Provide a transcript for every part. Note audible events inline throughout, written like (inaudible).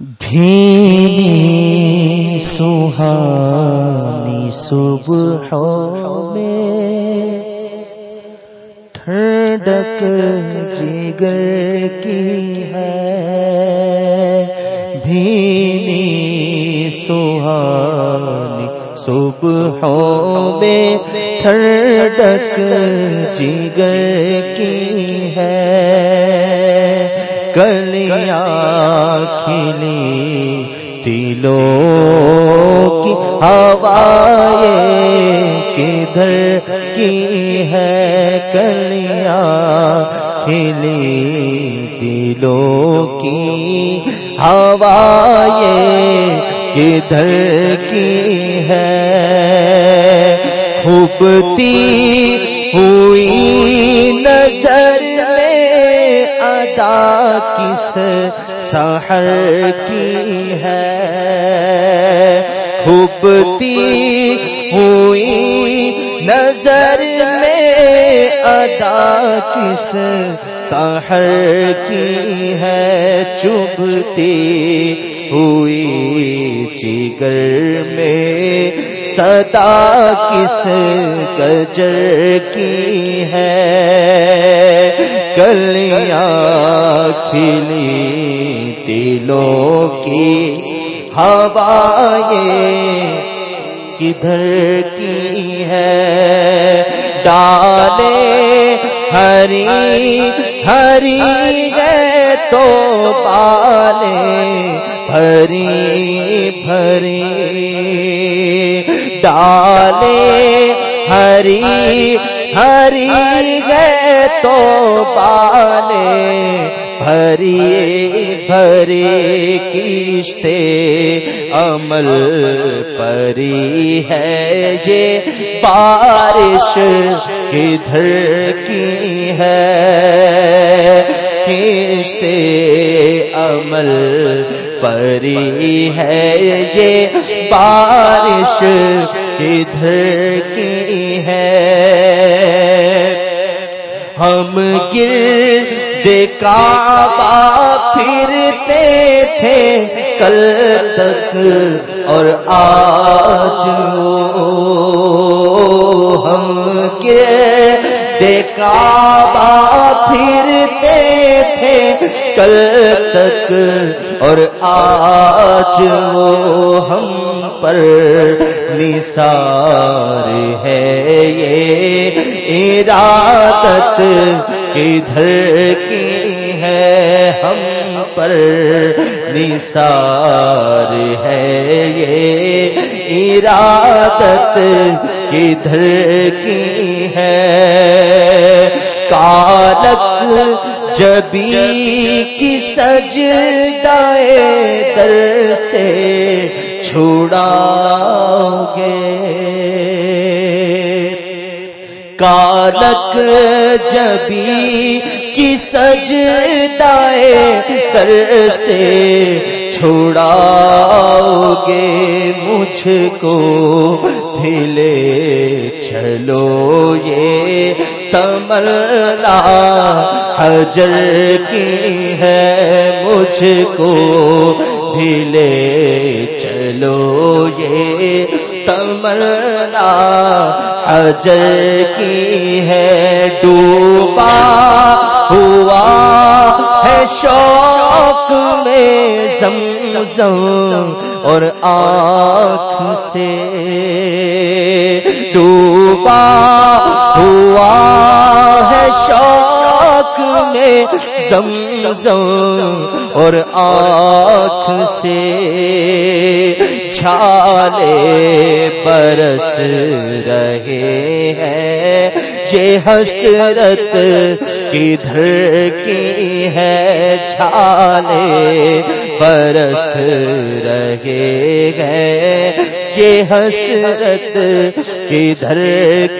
بھی سہانی صبح میں ٹھنڈک جگر کی ہے بھی سہانی صبح میں ٹھنڈک جگر کی ہے۔ تلوں کی ہوائیں کدھر کی ہے کلیاں کھلی دلوں کی؟ ہوائیں کدھر کی ہے؟ خوبتی ہوئی نظر ادا کس سحر کی ہے؟ خوبتی ہوئی نظر میں ادا کس سحر کی ہے چبھتی ہوئی جگر میں صدا کس گجر کی ہے کلیاں کھلی تلوں کی ہوائیں کدھر کی ہے؟ ڈالے ہری ہری ہے تو پالے، بھری بھری۔ ڈالے ہری ہری گئے تو پالے بھری بھری کشتے عمل پری ہے یہ بارش کدھر کی ہے؟ کشتے عمل پری ہے یہ بارش کدھر کی ہے؟ ہم گر دیکھا پھرتے تھے، کل تک اور آج ہم گر دیکھا پھرتے تھے، کل تک اور آج وہ ہم پر نثار ہے یہ ارادت کدھر کی ہے ہم پر نثار ہے یہ ارادت کدھر کی ہے کالک جبی کی سج در سے چھوڑا گے کالک جبی کی سج دائے در سے چھوڑا گے مجھ کو پھلے چلو یہ تمنا حجر کی ہے مجھ کو بھیلے چلو یہ تمنا حجر کی ہے ڈوبا ہوا ہے شوق میں زم اور آنکھ سے ڈوبا ہوا ہے شوق میں زم اور آنکھ سے چھالے برس رہے ہیں۔ یہ حسرت کدھر کی ہے؟ چھالے برس رہے ہیں۔ یہ حسرت کدھر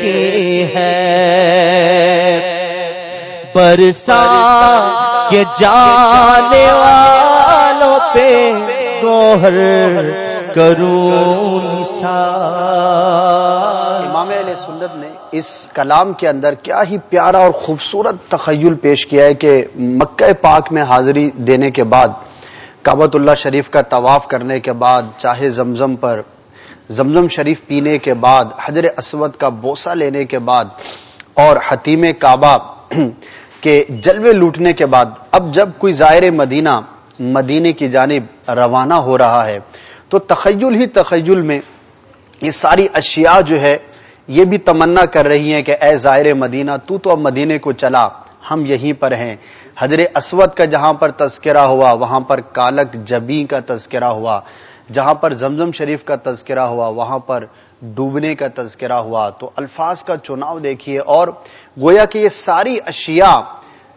کی ہے؟ برسا کے جانے والوں پہ گوہر کروں امام علیہ سنت نے اس کلام کے اندر کیا ہی پیارا اور خوبصورت تخیل پیش کیا ہے کہ مکہ پاک میں حاضری دینے کے بعد کابت اللہ شریف کا طواف کرنے کے بعد، چاہے زمزم پر زمزم شریف پینے کے بعد، حجر اسود کا بوسہ لینے کے بعد اور حتیم کعبہ (clears throat) کے جلوے لوٹنے کے بعد، اب جب کوئی زائر مدینہ، مدینے کی جانب روانہ ہو رہا ہے تو تخیل ہی تخیل میں یہ ساری اشیاء جو ہے، یہ بھی تمنا کر رہی ہیں کہ اے زائر مدینہ، تو تو اب مدینے کو چلا، ہم یہیں پر ہیں۔ حضر اسود کا جہاں پر تذکرہ ہوا، وہاں پر کالک جبی کا تذکرہ ہوا۔ جہاں پر زمزم شریف کا تذکرہ ہوا، وہاں پر ڈوبنے کا تذکرہ ہوا۔ تو الفاظ کا چناؤ دیکھیے اور گویا کہ یہ ساری اشیاء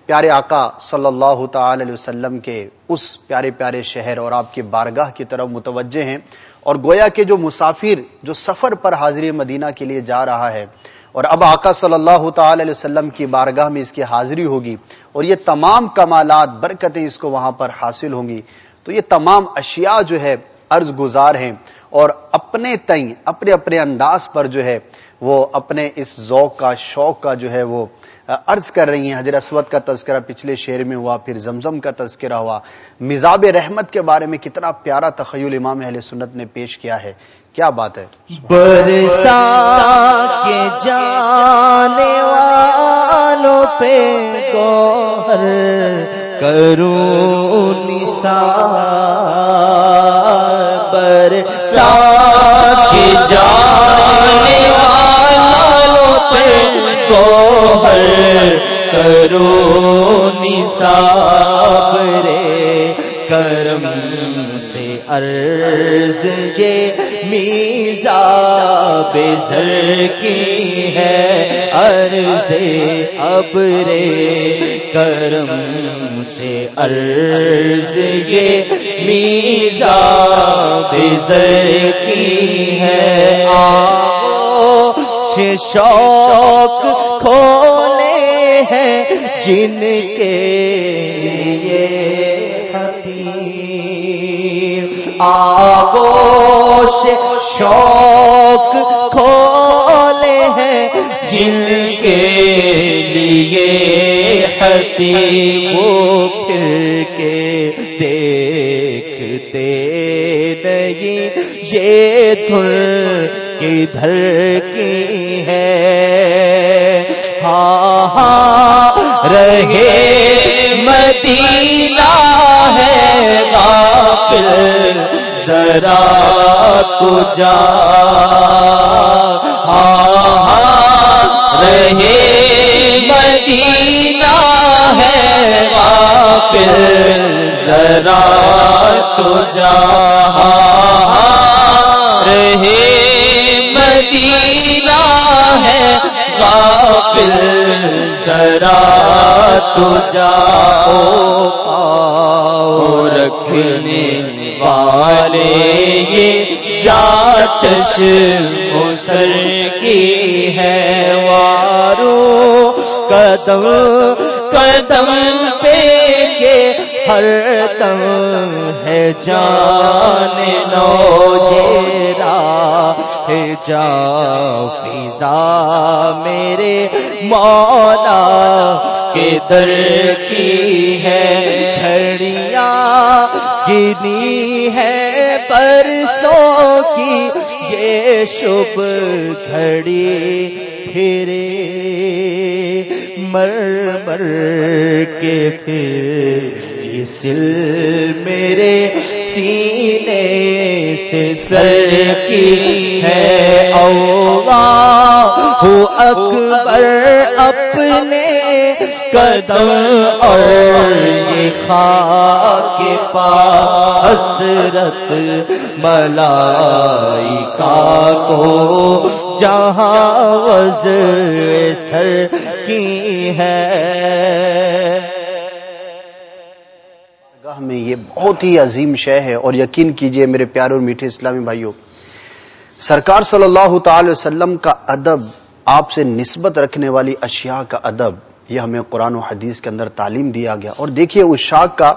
پیارے آقا صلی اللہ تعالی علیہ وسلم کے اس پیارے پیارے شہر اور آپ کی بارگاہ کی طرف متوجہ ہیں اور گویا کہ جو مسافر جو سفر پر حاضری مدینہ کے لیے جا رہا ہے اور اب آقا صلی اللہ تعالی علیہ وسلم کی بارگاہ میں اس کی حاضری ہوگی اور یہ تمام کمالات، برکتیں اس کو وہاں پر حاصل ہوں گی، تو یہ تمام اشیاء جو ہے عرض گزار ہیں اور اپنے تئیں، اپنے اپنے انداز پر جو ہے وہ اپنے اس ذوق کا، شوق کا جو ہے وہ عرض کر رہی ہیں حضر اسود کا تذکرہ پچھلے شعر میں ہوا، پھر زمزم کا تذکرہ ہوا۔ مزاب رحمت کے بارے میں کتنا پیارا تخیل امام اہل سنت نے پیش کیا ہے۔ کیا بات ہے؟ برسا کے جانے والوں پہ گوہر کروں نسا برسا کے جانے بزر کی ہے عرض اب رے کرم سے عرض یہ میزا بزر کی ہے۔ آؤ شوق کھولے ہیں جن کے لیے آگوش شوق کھولے ہیں جن کے لیے ہتی وہ پھر کے دیکھتے نہیں۔ یہ دھر کدھر کی ہے۔ ہاں ہاں رہے مدینہ ہے غافل۔ ذرا تو جا رکھنے والے یہ چاچش مسر کی ہے وارو قدم قدم پہ کے ہر دم ہے جان نو لو ہے جا فضا میرے مولا کے در کی ہے گنی ہے پرسوں کی، یہ شب گھڑی پھرے مر مر کے پھر سل میرے سینے سے سر کی ہے اولا ہو اکبر اپنے قدم اور یہ خاک پاس حسرت ملائی کا کو جہاں وز سر کی ہے۔ میں یہ بہت ہی عظیم شے ہے اور یقین کیجیے میرے پیارے اور میٹھے اسلامی بھائیوں، سرکار صلی اللہ تعالی وسلم کا ادب آپ سے نسبت رکھنے والی اشیاء کا ادب یہ ہمیں قرآن و حدیث کے اندر تعلیم دیا گیا۔ اور دیکھیے اس شاخ کا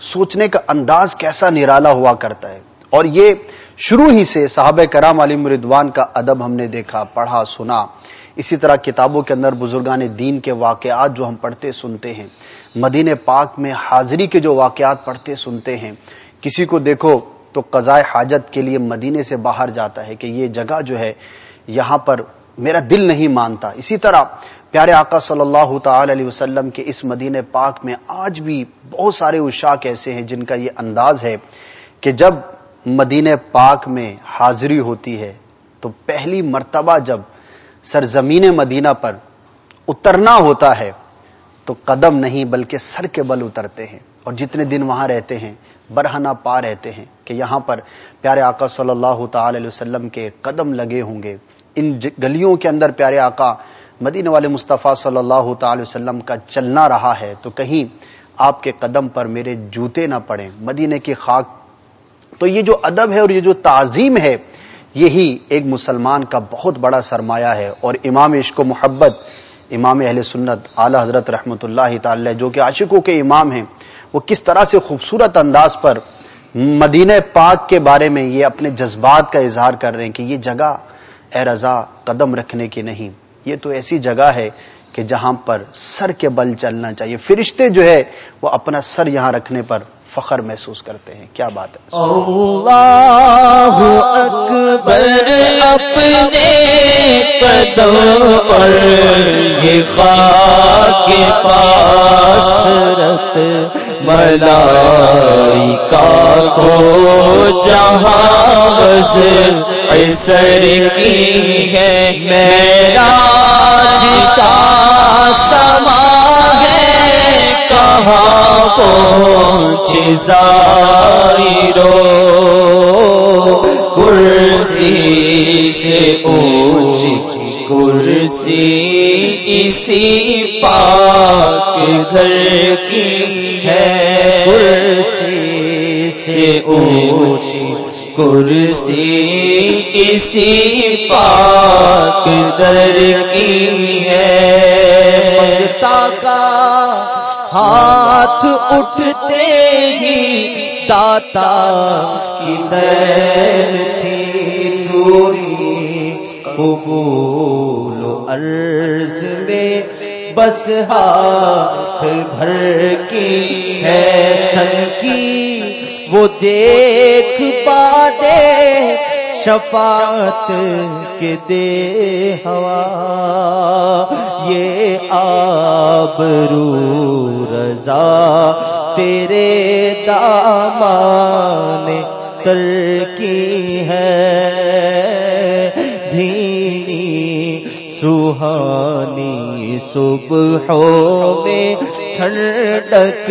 سوچنے کا انداز کیسا نرالا ہوا کرتا ہے۔ اور یہ شروع ہی سے صحابہ کرام علی مردوان کا ادب ہم نے دیکھا، پڑھا، سنا۔ اسی طرح کتابوں کے اندر بزرگان دین کے واقعات جو ہم پڑھتے سنتے ہیں مدین پاک میں حاضری کے جو واقعات پڑھتے سنتے ہیں۔ کسی کو دیکھو تو قضاء حاجت کے لیے مدینے سے باہر جاتا ہے کہ یہ جگہ جو ہے یہاں پر میرا دل نہیں مانتا۔ اسی طرح پیارے آقا صلی اللہ تعالی علیہ وسلم کے اس مدینہ پاک میں آج بھی بہت سارے اشاک ایسے ہیں جن کا یہ انداز ہے کہ جب مدینہ پاک میں حاضری ہوتی ہے تو پہلی مرتبہ جب سرزمین مدینہ پر اترنا ہوتا ہے تو قدم نہیں بلکہ سر کے بل اترتے ہیں اور جتنے دن وہاں رہتے ہیں برہنہ پا رہتے ہیں کہ یہاں پر پیارے آقا صلی اللہ تعالی علیہ وسلم کے قدم لگے ہوں گے۔ ان گلیوں کے اندر پیارے آقا مدینہ والے مصطفیٰ صلی اللہ تعالی وسلم کا چلنا رہا ہے تو کہیں آپ کے قدم پر میرے جوتے نہ پڑیں۔ مدینہ کی خاک تو یہ جو ادب ہے اور یہ جو تعظیم ہے، یہی ایک مسلمان کا بہت بڑا سرمایہ ہے۔ اور امام عشق و محبت، امام اہل سنت، اعلی حضرت رحمۃ اللہ تعالی، جو کہ عاشقوں کے امام ہیں، وہ کس طرح سے خوبصورت انداز پر مدینہ پاک کے بارے میں یہ اپنے جذبات کا اظہار کر رہے ہیں کہ یہ جگہ اے رضا قدم رکھنے کی نہیں۔ یہ تو ایسی جگہ ہے کہ جہاں پر سر کے بل چلنا چاہیے۔ فرشتے جو ہے، وہ اپنا سر یہاں رکھنے پر فخر محسوس کرتے ہیں۔ کیا بات ہے؟ اللہ اکبر اپنے قدم پر یہ خاک پاس رت ملائکہ کو جہاں ایسر کی ہے، میرا کا سما ہے۔ کہاں پہنچ زائرو کرسی سے اونچی کرسی اسی پاک گھر کی ہے۔ کرسی سے اونچی کرسی اسی پاک در کی ہے؟ منگتا کا ہاتھ اٹھتے ہی داتا کی دین تھی دوری۔ قبول عرض میں بس ہاتھ بھر کی ہے سن کی۔ وہ دیکھ پا دے شفاعت کے دے ہوا۔ یہ آبرو رضا تیرے دامان تر کی ہے۔ دھینی سوہانی صبحوں میں ٹھنڈک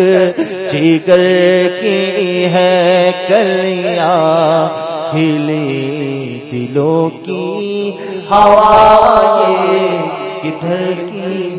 جگر کی ہے کلیاں کھلی دلوں کی ہوا کدھر کی